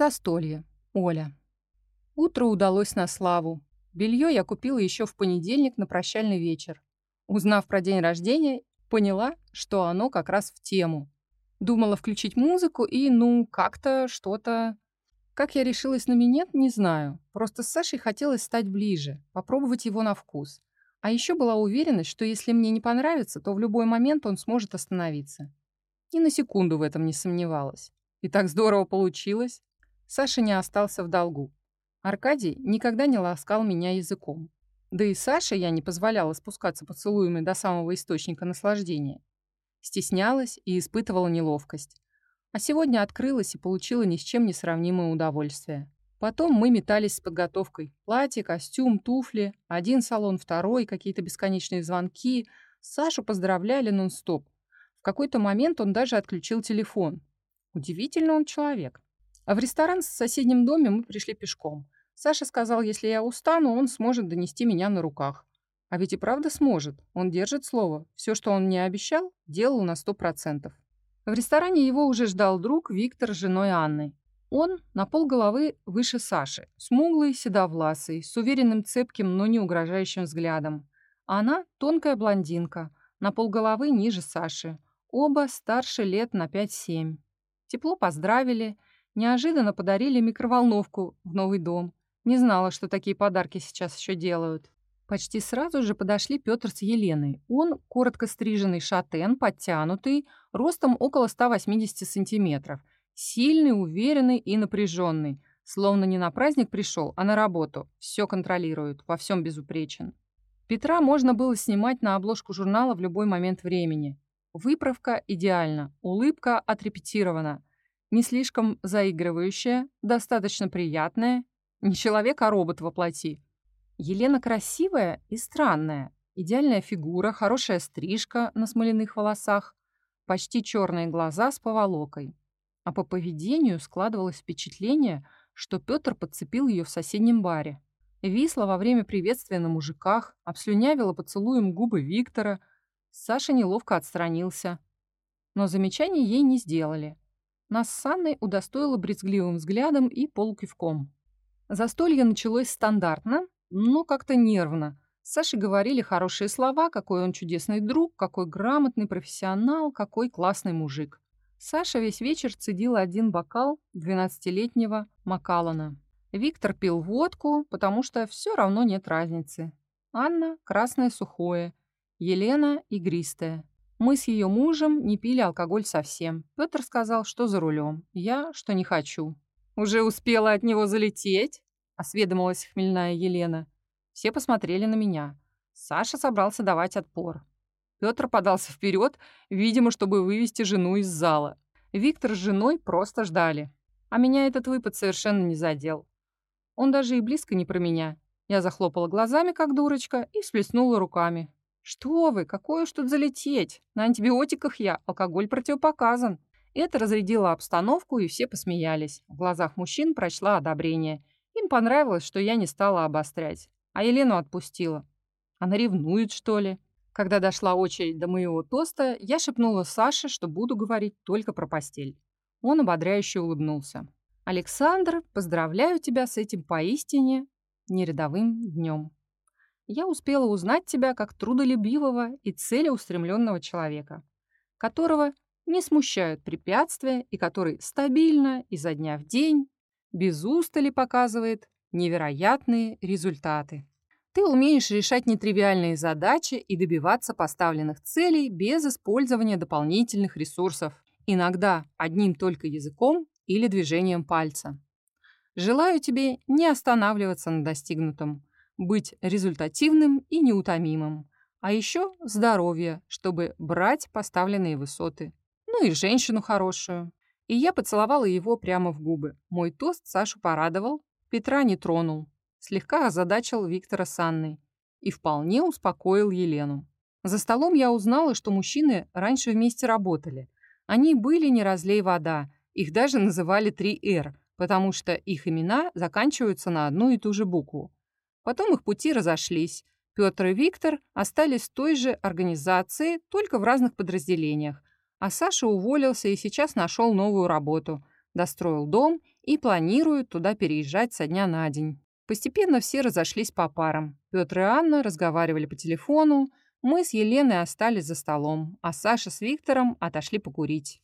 Застолье. Оля. Утро удалось на славу. Белье я купила еще в понедельник на прощальный вечер. Узнав про день рождения, поняла, что оно как раз в тему. Думала включить музыку и, ну, как-то что-то... Как я решилась на минет, не знаю. Просто с Сашей хотелось стать ближе, попробовать его на вкус. А еще была уверенность, что если мне не понравится, то в любой момент он сможет остановиться. Ни на секунду в этом не сомневалась. И так здорово получилось. Саша не остался в долгу. Аркадий никогда не ласкал меня языком. Да и Саше я не позволяла спускаться поцелуями до самого источника наслаждения. Стеснялась и испытывала неловкость. А сегодня открылась и получила ни с чем не сравнимое удовольствие. Потом мы метались с подготовкой. Платье, костюм, туфли, один салон, второй, какие-то бесконечные звонки. Сашу поздравляли нон-стоп. В какой-то момент он даже отключил телефон. Удивительно он человек. А в ресторан в соседнем доме мы пришли пешком. Саша сказал, если я устану, он сможет донести меня на руках. А ведь и правда сможет. Он держит слово. Все, что он мне обещал, делал на сто процентов. В ресторане его уже ждал друг Виктор с женой Анной. Он на полголовы выше Саши, смуглый, седовласый, с уверенным цепким, но не угрожающим взглядом. Она тонкая блондинка, на полголовы ниже Саши. Оба старше лет на 5-7. Тепло поздравили, неожиданно подарили микроволновку в новый дом. Не знала, что такие подарки сейчас еще делают. Почти сразу же подошли Петр с Еленой. Он коротко стриженный шатен, подтянутый, ростом около 180 сантиметров. Сильный, уверенный и напряженный. Словно не на праздник пришел, а на работу. Все контролирует, во всем безупречен. Петра можно было снимать на обложку журнала в любой момент времени. Выправка идеальна, улыбка отрепетирована. Не слишком заигрывающая, достаточно приятная. Не человек, а робот воплоти. Елена красивая и странная. Идеальная фигура, хорошая стрижка на смоляных волосах, почти черные глаза с поволокой. А по поведению складывалось впечатление, что Петр подцепил ее в соседнем баре. Висла во время приветствия на мужиках, обслюнявила поцелуем губы Виктора – Саша неловко отстранился. Но замечаний ей не сделали. Нас с Анной удостоило брезгливым взглядом и полукивком. Застолье началось стандартно, но как-то нервно. С Сашей говорили хорошие слова, какой он чудесный друг, какой грамотный профессионал, какой классный мужик. Саша весь вечер цедил один бокал 12-летнего Макалана. Виктор пил водку, потому что все равно нет разницы. Анна – красное сухое, Елена – игристая. Мы с ее мужем не пили алкоголь совсем. Петр сказал, что за рулем. Я, что не хочу. «Уже успела от него залететь?» – осведомилась хмельная Елена. Все посмотрели на меня. Саша собрался давать отпор. Петр подался вперед, видимо, чтобы вывести жену из зала. Виктор с женой просто ждали. А меня этот выпад совершенно не задел. Он даже и близко не про меня. Я захлопала глазами, как дурочка, и всплеснула руками. «Что вы, какое уж тут залететь? На антибиотиках я, алкоголь противопоказан». Это разрядило обстановку, и все посмеялись. В глазах мужчин прочла одобрение. Им понравилось, что я не стала обострять. А Елену отпустила. Она ревнует, что ли? Когда дошла очередь до моего тоста, я шепнула Саше, что буду говорить только про постель. Он ободряюще улыбнулся. «Александр, поздравляю тебя с этим поистине нерядовым днем» я успела узнать тебя как трудолюбивого и целеустремленного человека, которого не смущают препятствия и который стабильно изо дня в день, без устали показывает невероятные результаты. Ты умеешь решать нетривиальные задачи и добиваться поставленных целей без использования дополнительных ресурсов, иногда одним только языком или движением пальца. Желаю тебе не останавливаться на достигнутом, быть результативным и неутомимым. А еще здоровье, чтобы брать поставленные высоты. Ну и женщину хорошую. И я поцеловала его прямо в губы. Мой тост Сашу порадовал, Петра не тронул. Слегка озадачил Виктора с Анной. И вполне успокоил Елену. За столом я узнала, что мужчины раньше вместе работали. Они были не разлей вода. Их даже называли 3Р, потому что их имена заканчиваются на одну и ту же букву. Потом их пути разошлись. Петр и Виктор остались в той же организации, только в разных подразделениях. А Саша уволился и сейчас нашел новую работу. Достроил дом и планируют туда переезжать со дня на день. Постепенно все разошлись по парам. Петр и Анна разговаривали по телефону, мы с Еленой остались за столом, а Саша с Виктором отошли покурить.